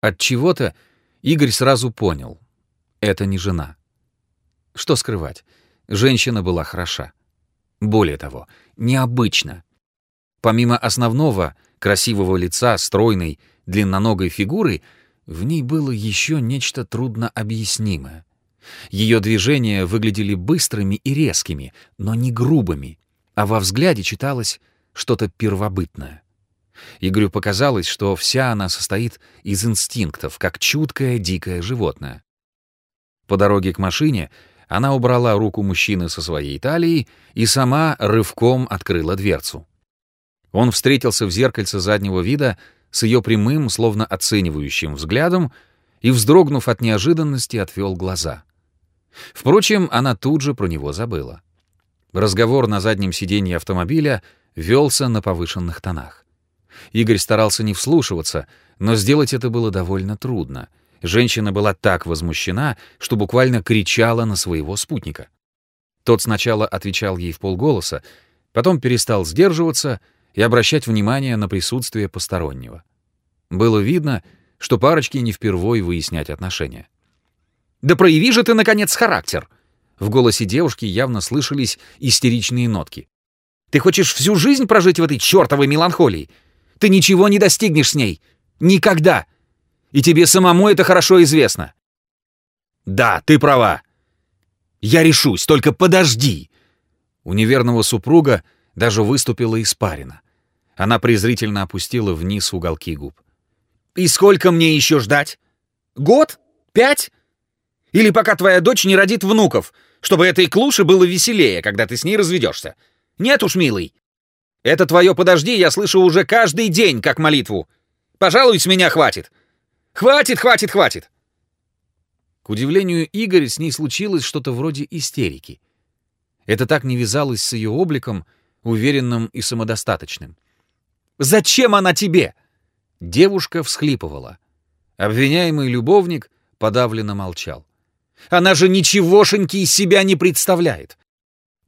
От чего-то Игорь сразу понял — это не жена. Что скрывать, женщина была хороша. Более того, необычно. Помимо основного красивого лица, стройной, длинноногой фигуры, в ней было еще нечто труднообъяснимое. Ее движения выглядели быстрыми и резкими, но не грубыми, а во взгляде читалось что-то первобытное. Игорю показалось, что вся она состоит из инстинктов, как чуткое дикое животное. По дороге к машине она убрала руку мужчины со своей талии и сама рывком открыла дверцу. Он встретился в зеркальце заднего вида с ее прямым, словно оценивающим взглядом и, вздрогнув от неожиданности, отвел глаза. Впрочем, она тут же про него забыла. Разговор на заднем сиденье автомобиля велся на повышенных тонах. Игорь старался не вслушиваться, но сделать это было довольно трудно. Женщина была так возмущена, что буквально кричала на своего спутника. Тот сначала отвечал ей в полголоса, потом перестал сдерживаться и обращать внимание на присутствие постороннего. Было видно, что парочке не впервой выяснять отношения. «Да прояви же ты, наконец, характер!» В голосе девушки явно слышались истеричные нотки. «Ты хочешь всю жизнь прожить в этой чертовой меланхолии? Ты ничего не достигнешь с ней. Никогда. И тебе самому это хорошо известно. Да, ты права. Я решусь, только подожди. У неверного супруга даже выступила испарина. Она презрительно опустила вниз уголки губ. И сколько мне еще ждать? Год? Пять? Или пока твоя дочь не родит внуков, чтобы этой клуше было веселее, когда ты с ней разведешься? Нет уж, милый, это твое «подожди» я слышу уже каждый день, как молитву. Пожалуй, с меня хватит. Хватит, хватит, хватит. К удивлению Игоря, с ней случилось что-то вроде истерики. Это так не вязалось с ее обликом, уверенным и самодостаточным. «Зачем она тебе?» Девушка всхлипывала. Обвиняемый любовник подавленно молчал. «Она же ничегошеньки из себя не представляет.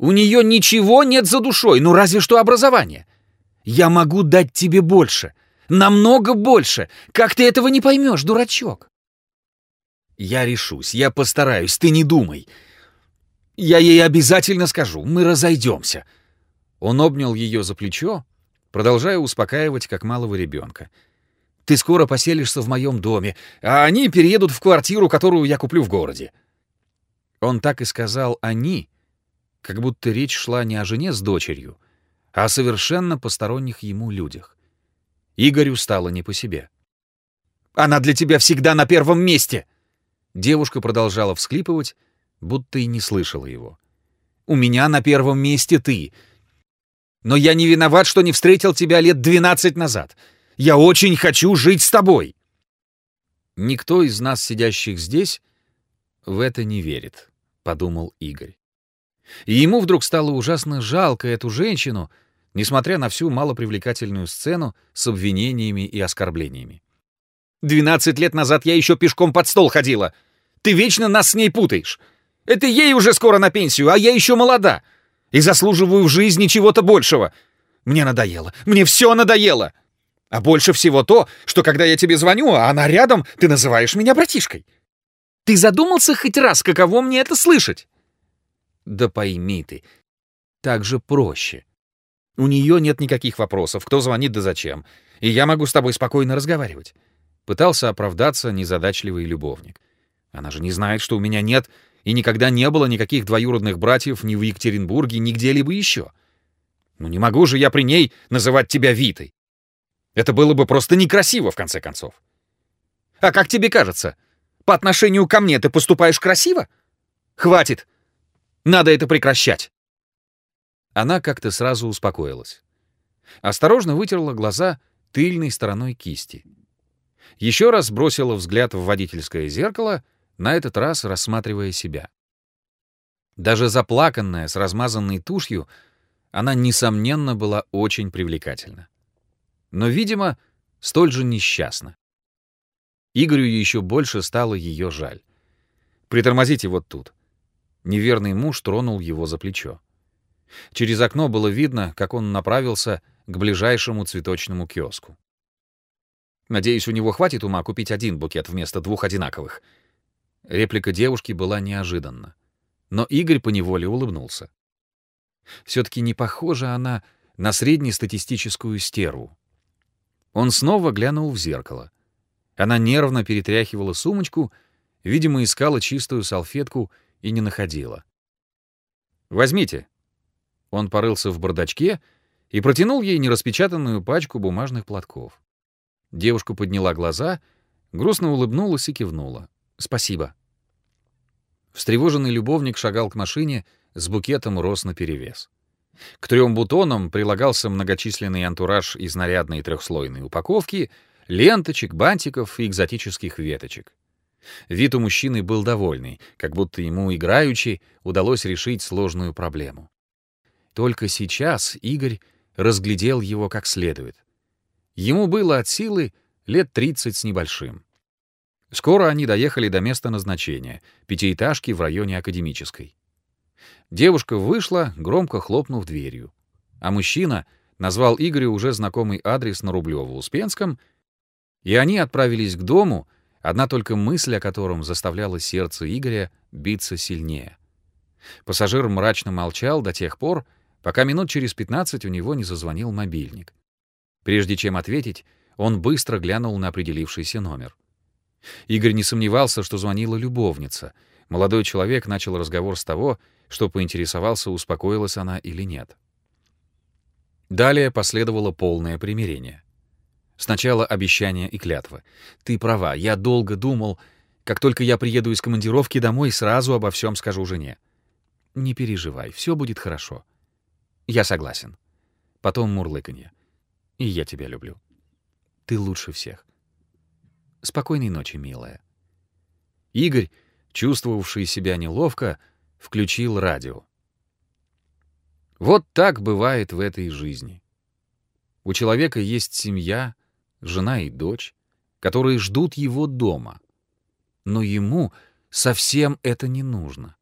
У нее ничего нет за душой, ну разве что образование. Я могу дать тебе больше, намного больше. Как ты этого не поймешь, дурачок? Я решусь, я постараюсь, ты не думай. Я ей обязательно скажу, мы разойдемся. Он обнял ее за плечо, продолжая успокаивать, как малого ребенка. Ты скоро поселишься в моем доме, а они переедут в квартиру, которую я куплю в городе. Он так и сказал «они», как будто речь шла не о жене с дочерью, а о совершенно посторонних ему людях. Игорю стало не по себе. «Она для тебя всегда на первом месте!» Девушка продолжала всклипывать, будто и не слышала его. «У меня на первом месте ты. Но я не виноват, что не встретил тебя лет двенадцать назад. Я очень хочу жить с тобой!» «Никто из нас, сидящих здесь, в это не верит», — подумал Игорь. И ему вдруг стало ужасно жалко эту женщину, несмотря на всю малопривлекательную сцену с обвинениями и оскорблениями. «Двенадцать лет назад я еще пешком под стол ходила. Ты вечно нас с ней путаешь. Это ей уже скоро на пенсию, а я еще молода. И заслуживаю в жизни чего-то большего. Мне надоело. Мне все надоело. А больше всего то, что когда я тебе звоню, а она рядом, ты называешь меня братишкой. Ты задумался хоть раз, каково мне это слышать?» Да пойми ты, так же проще. У нее нет никаких вопросов, кто звонит да зачем, и я могу с тобой спокойно разговаривать. Пытался оправдаться незадачливый любовник. Она же не знает, что у меня нет и никогда не было никаких двоюродных братьев ни в Екатеринбурге, ни где-либо еще. Ну не могу же я при ней называть тебя Витой. Это было бы просто некрасиво, в конце концов. А как тебе кажется, по отношению ко мне ты поступаешь красиво? Хватит! Надо это прекращать!» Она как-то сразу успокоилась. Осторожно вытерла глаза тыльной стороной кисти. Еще раз бросила взгляд в водительское зеркало, на этот раз рассматривая себя. Даже заплаканная, с размазанной тушью, она, несомненно, была очень привлекательна. Но, видимо, столь же несчастна. Игорю еще больше стало ее жаль. Притормозите вот тут. Неверный муж тронул его за плечо. Через окно было видно, как он направился к ближайшему цветочному киоску. Надеюсь, у него хватит ума купить один букет вместо двух одинаковых. Реплика девушки была неожиданна. Но Игорь поневоле улыбнулся. Все-таки не похожа она на среднестатистическую стерву. Он снова глянул в зеркало. Она нервно перетряхивала сумочку, видимо, искала чистую салфетку и не находила. «Возьмите». Он порылся в бардачке и протянул ей нераспечатанную пачку бумажных платков. Девушка подняла глаза, грустно улыбнулась и кивнула. «Спасибо». Встревоженный любовник шагал к машине с букетом роз наперевес. К трем бутонам прилагался многочисленный антураж из нарядной трехслойной упаковки, ленточек, бантиков и экзотических веточек. Вид у мужчины был довольный, как будто ему играючи удалось решить сложную проблему. Только сейчас Игорь разглядел его как следует. Ему было от силы лет 30 с небольшим. Скоро они доехали до места назначения — пятиэтажки в районе Академической. Девушка вышла, громко хлопнув дверью. А мужчина назвал Игорю уже знакомый адрес на Рублёво-Успенском, и они отправились к дому, одна только мысль о котором заставляла сердце Игоря биться сильнее. Пассажир мрачно молчал до тех пор, пока минут через пятнадцать у него не зазвонил мобильник. Прежде чем ответить, он быстро глянул на определившийся номер. Игорь не сомневался, что звонила любовница. Молодой человек начал разговор с того, что поинтересовался, успокоилась она или нет. Далее последовало полное примирение. Сначала обещание и клятва. «Ты права, я долго думал. Как только я приеду из командировки домой, сразу обо всем скажу жене. Не переживай, все будет хорошо. Я согласен. Потом мурлыканье. И я тебя люблю. Ты лучше всех. Спокойной ночи, милая. Игорь, чувствовавший себя неловко, включил радио. Вот так бывает в этой жизни. У человека есть семья, жена и дочь, которые ждут его дома. Но ему совсем это не нужно.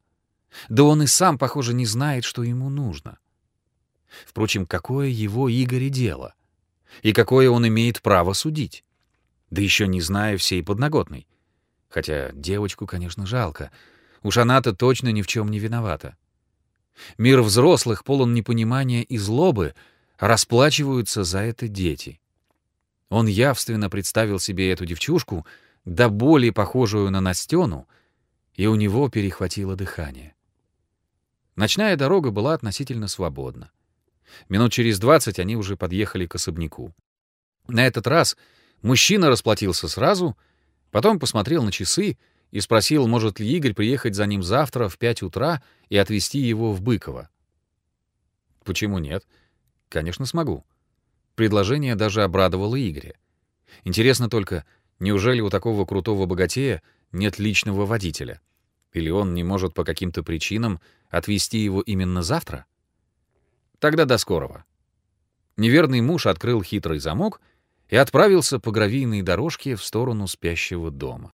Да он и сам, похоже, не знает, что ему нужно. Впрочем, какое его Игоре дело? И какое он имеет право судить? Да еще не зная всей подноготной. Хотя девочку, конечно, жалко — Уж она-то точно ни в чем не виновата. Мир взрослых полон непонимания и злобы, а расплачиваются за это дети. Он явственно представил себе эту девчушку, до боли похожую на Настену, и у него перехватило дыхание. Ночная дорога была относительно свободна. Минут через двадцать они уже подъехали к особняку. На этот раз мужчина расплатился сразу, потом посмотрел на часы и спросил, может ли Игорь приехать за ним завтра в пять утра и отвезти его в Быково. Почему нет? Конечно, смогу. Предложение даже обрадовало Игоря. Интересно только, неужели у такого крутого богатея нет личного водителя? Или он не может по каким-то причинам отвезти его именно завтра? Тогда до скорого. Неверный муж открыл хитрый замок и отправился по гравийной дорожке в сторону спящего дома.